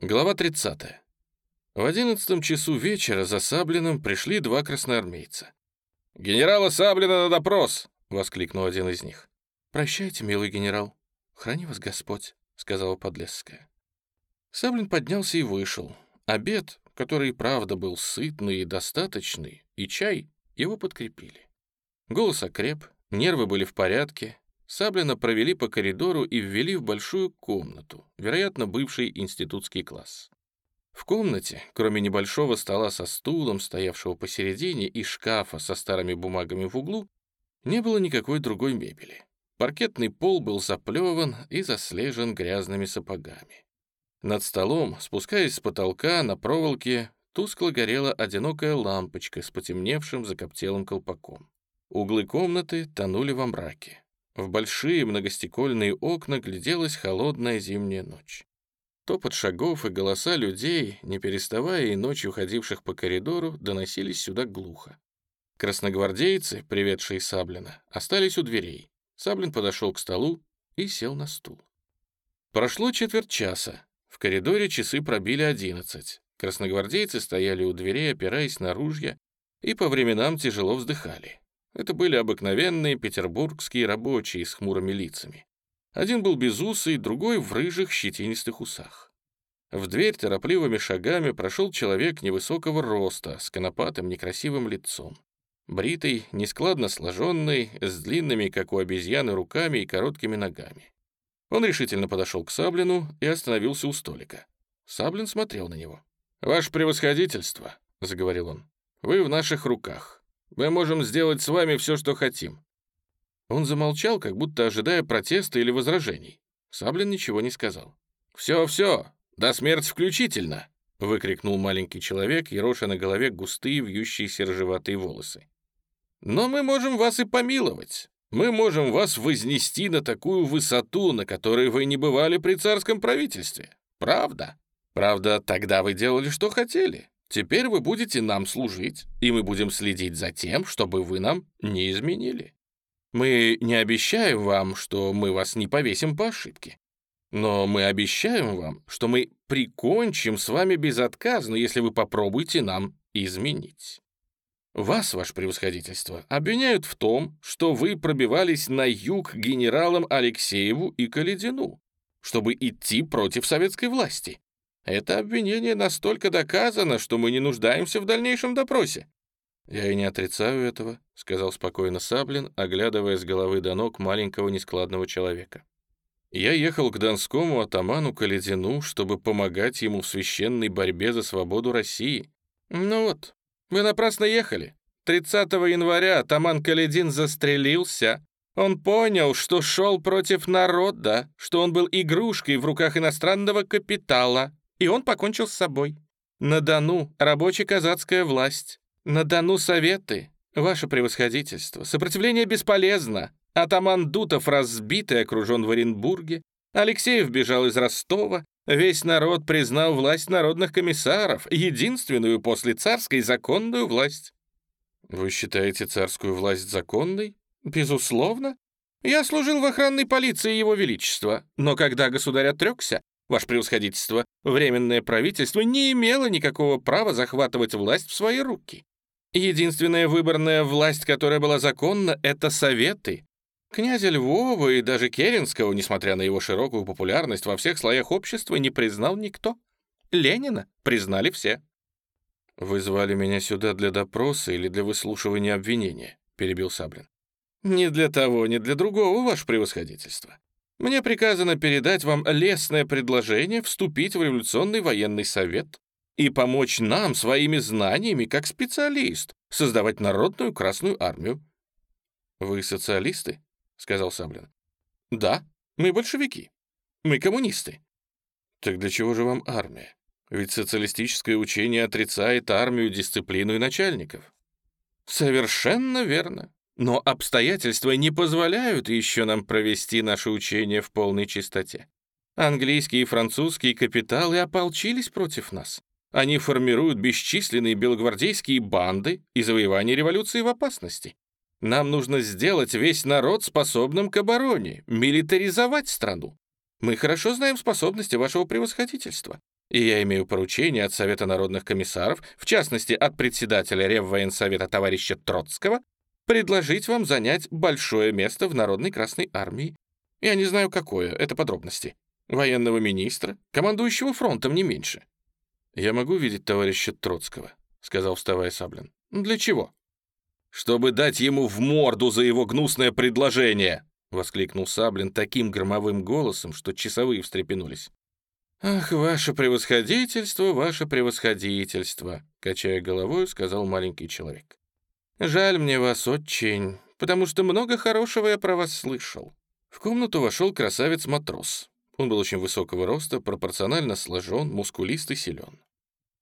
Глава 30. В одиннадцатом часу вечера за Саблиным пришли два красноармейца. «Генерала Саблина на допрос!» — воскликнул один из них. «Прощайте, милый генерал. Храни вас Господь», — сказала Подлесская. Саблин поднялся и вышел. Обед, который, правда, был сытный и достаточный, и чай его подкрепили. Голос окреп, нервы были в порядке, Саблина провели по коридору и ввели в большую комнату, вероятно, бывший институтский класс. В комнате, кроме небольшого стола со стулом, стоявшего посередине, и шкафа со старыми бумагами в углу, не было никакой другой мебели. Паркетный пол был заплеван и заслежен грязными сапогами. Над столом, спускаясь с потолка на проволоке, тускло горела одинокая лампочка с потемневшим закоптелым колпаком. Углы комнаты тонули во мраке. В большие многостекольные окна гляделась холодная зимняя ночь. Топот шагов и голоса людей, не переставая и ночью ходивших по коридору, доносились сюда глухо. Красногвардейцы, приведшие Саблина, остались у дверей. Саблин подошел к столу и сел на стул. Прошло четверть часа. В коридоре часы пробили одиннадцать. Красногвардейцы стояли у дверей, опираясь на ружья, и по временам тяжело вздыхали. Это были обыкновенные петербургские рабочие с хмурыми лицами. Один был без уса, другой в рыжих щетинистых усах. В дверь торопливыми шагами прошел человек невысокого роста, с конопатым некрасивым лицом. Бритый, нескладно сложенный, с длинными, как у обезьяны, руками и короткими ногами. Он решительно подошел к Саблину и остановился у столика. Саблин смотрел на него. «Ваше превосходительство», — заговорил он, — «вы в наших руках. Мы можем сделать с вами все, что хотим». Он замолчал, как будто ожидая протеста или возражений. Саблин ничего не сказал. «Все, все, до смерти включительно!» — выкрикнул маленький человек, ероша на голове густые вьющиеся рыжеватые волосы. «Но мы можем вас и помиловать. Мы можем вас вознести на такую высоту, на которой вы не бывали при царском правительстве. Правда? Правда, тогда вы делали, что хотели. Теперь вы будете нам служить, и мы будем следить за тем, чтобы вы нам не изменили. Мы не обещаем вам, что мы вас не повесим по ошибке. Но мы обещаем вам, что мы прикончим с вами безотказно, если вы попробуете нам изменить. Вас, ваше превосходительство, обвиняют в том, что вы пробивались на юг генералам Алексееву и Каледину, чтобы идти против советской власти. Это обвинение настолько доказано, что мы не нуждаемся в дальнейшем допросе». «Я и не отрицаю этого», — сказал спокойно Саблин, оглядывая с головы до ног маленького нескладного человека. «Я ехал к донскому атаману Каледину, чтобы помогать ему в священной борьбе за свободу России. Ну вот, вы напрасно ехали. 30 января атаман Каледин застрелился. Он понял, что шел против народа, что он был игрушкой в руках иностранного капитала и он покончил с собой. На Дону рабоче-казацкая власть. На Дону советы. Ваше превосходительство. Сопротивление бесполезно. Атаман Дутов разбит и окружен в Оренбурге. Алексеев бежал из Ростова. Весь народ признал власть народных комиссаров, единственную после царской законную власть. Вы считаете царскую власть законной? Безусловно. Я служил в охранной полиции Его Величества, но когда государь отрекся, Ваше превосходительство, Временное правительство не имело никакого права захватывать власть в свои руки. Единственная выборная власть, которая была законна, — это Советы. Князя Львова и даже Керенского, несмотря на его широкую популярность во всех слоях общества, не признал никто. Ленина признали все. «Вы звали меня сюда для допроса или для выслушивания обвинения?» — перебил Саблин. «Не для того, не для другого, ваше превосходительство. Мне приказано передать вам лестное предложение вступить в революционный военный совет и помочь нам своими знаниями как специалист создавать народную Красную Армию». «Вы социалисты?» — сказал Саблин. «Да, мы большевики. Мы коммунисты». «Так для чего же вам армия? Ведь социалистическое учение отрицает армию, дисциплину и начальников». «Совершенно верно. Но обстоятельства не позволяют еще нам провести наше учение в полной чистоте. Английские и французские капиталы ополчились против нас. Они формируют бесчисленные белогвардейские банды, и завоевание революции в опасности. Нам нужно сделать весь народ способным к обороне, милитаризовать страну. Мы хорошо знаем способности вашего превосходительства. И я имею поручение от Совета народных комиссаров, в частности, от председателя Реввоенсовета товарища Троцкого, предложить вам занять большое место в Народной Красной Армии. Я не знаю, какое, это подробности. Военного министра, командующего фронтом не меньше. «Я могу видеть товарища Троцкого», — сказал, вставая Саблин. «Для чего?» «Чтобы дать ему в морду за его гнусное предложение!» — воскликнул Саблин таким громовым голосом, что часовые встрепенулись. «Ах, ваше превосходительство, ваше превосходительство!» — качая головой, сказал маленький человек. «Жаль мне вас очень, потому что много хорошего я про вас слышал». В комнату вошел красавец-матрос. Он был очень высокого роста, пропорционально сложен, мускулист и силен.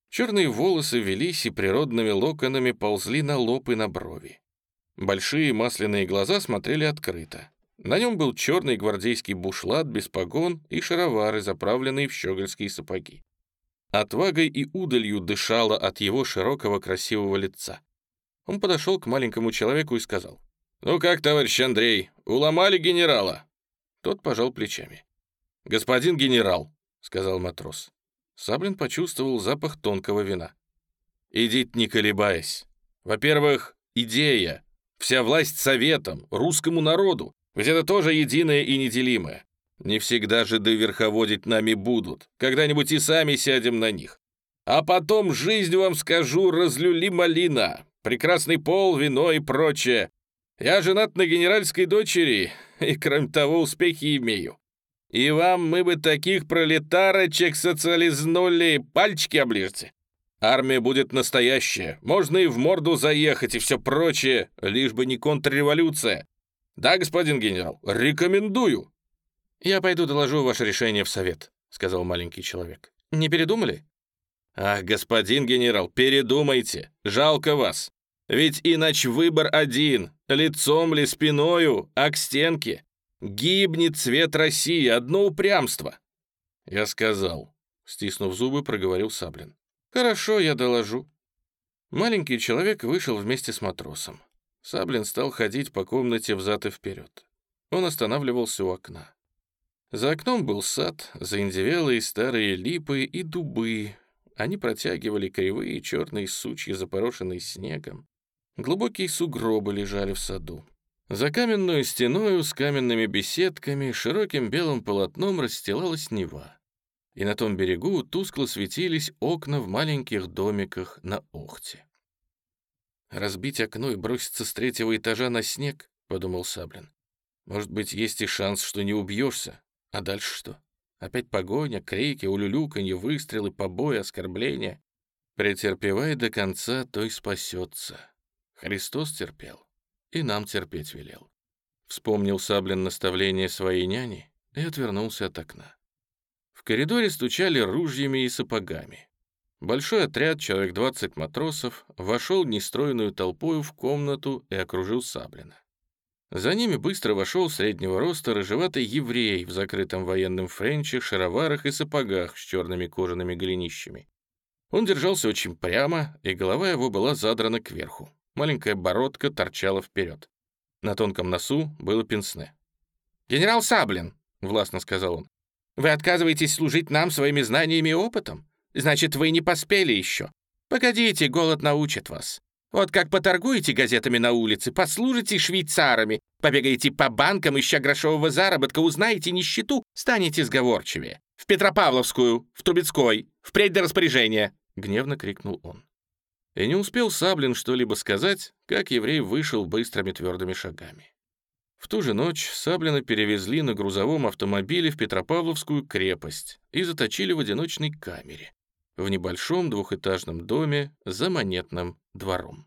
Черные волосы велись и природными локонами ползли на лоб и на брови. Большие масляные глаза смотрели открыто. На нем был черный гвардейский бушлат без погон и шаровары, заправленные в щегольские сапоги. Отвагой и удалью дышало от его широкого красивого лица. Он подошел к маленькому человеку и сказал, «Ну как, товарищ Андрей, уломали генерала?» Тот пожал плечами. «Господин генерал», — сказал матрос. Саблин почувствовал запах тонкого вина. «Идите, не колебаясь. Во-первых, идея. Вся власть советам, русскому народу. Ведь это тоже единое и неделимое. Не всегда же доверховодить нами будут. Когда-нибудь и сами сядем на них. А потом жизнь вам скажу, разлюли малина. Прекрасный пол, вино и прочее. Я женат на генеральской дочери, и, кроме того, успехи имею. И вам мы бы таких пролетарочек социализнули, пальчики оближете. Армия будет настоящая, можно и в морду заехать и все прочее, лишь бы не контрреволюция. Да, господин генерал, рекомендую. Я пойду доложу ваше решение в совет, сказал маленький человек. Не передумали? Ах, господин генерал, передумайте, жалко вас. Ведь иначе выбор один, лицом ли спиною, а к стенке. Гибнет цвет России, одно упрямство. Я сказал, стиснув зубы, проговорил Саблин. Хорошо, я доложу. Маленький человек вышел вместе с матросом. Саблин стал ходить по комнате взад и вперед. Он останавливался у окна. За окном был сад, заиндевелые старые липы и дубы. Они протягивали кривые черные сучья, запорошенные снегом. Глубокие сугробы лежали в саду. За каменную стеною с каменными беседками широким белым полотном расстилалась Нева. И на том берегу тускло светились окна в маленьких домиках на Охте. «Разбить окно и броситься с третьего этажа на снег?» — подумал Саблин. «Может быть, есть и шанс, что не убьешься. А дальше что? Опять погоня, крики, улюлюканье, выстрелы, побои, оскорбления. Претерпевай до конца, то и спасется. Христос терпел и нам терпеть велел. Вспомнил Саблин наставление своей няни и отвернулся от окна. В коридоре стучали ружьями и сапогами. Большой отряд, человек 20 матросов, вошел нестройную толпою в комнату и окружил Саблина. За ними быстро вошел среднего роста рыжеватый еврей в закрытом военном френче, шароварах и сапогах с черными кожаными голенищами. Он держался очень прямо, и голова его была задрана кверху. Маленькая бородка торчала вперед. На тонком носу было пенсне. «Генерал Саблин», — властно сказал он, — «вы отказываетесь служить нам своими знаниями и опытом? Значит, вы не поспели еще. Погодите, голод научит вас. Вот как поторгуете газетами на улице, послужите швейцарами, побегаете по банкам, ища грошового заработка, узнаете нищету, станете сговорчивее. В Петропавловскую, в Трубецкой, впредь до распоряжения!» — гневно крикнул он. И не успел Саблин что-либо сказать, как еврей вышел быстрыми твердыми шагами. В ту же ночь Саблина перевезли на грузовом автомобиле в Петропавловскую крепость и заточили в одиночной камере в небольшом двухэтажном доме за монетным двором.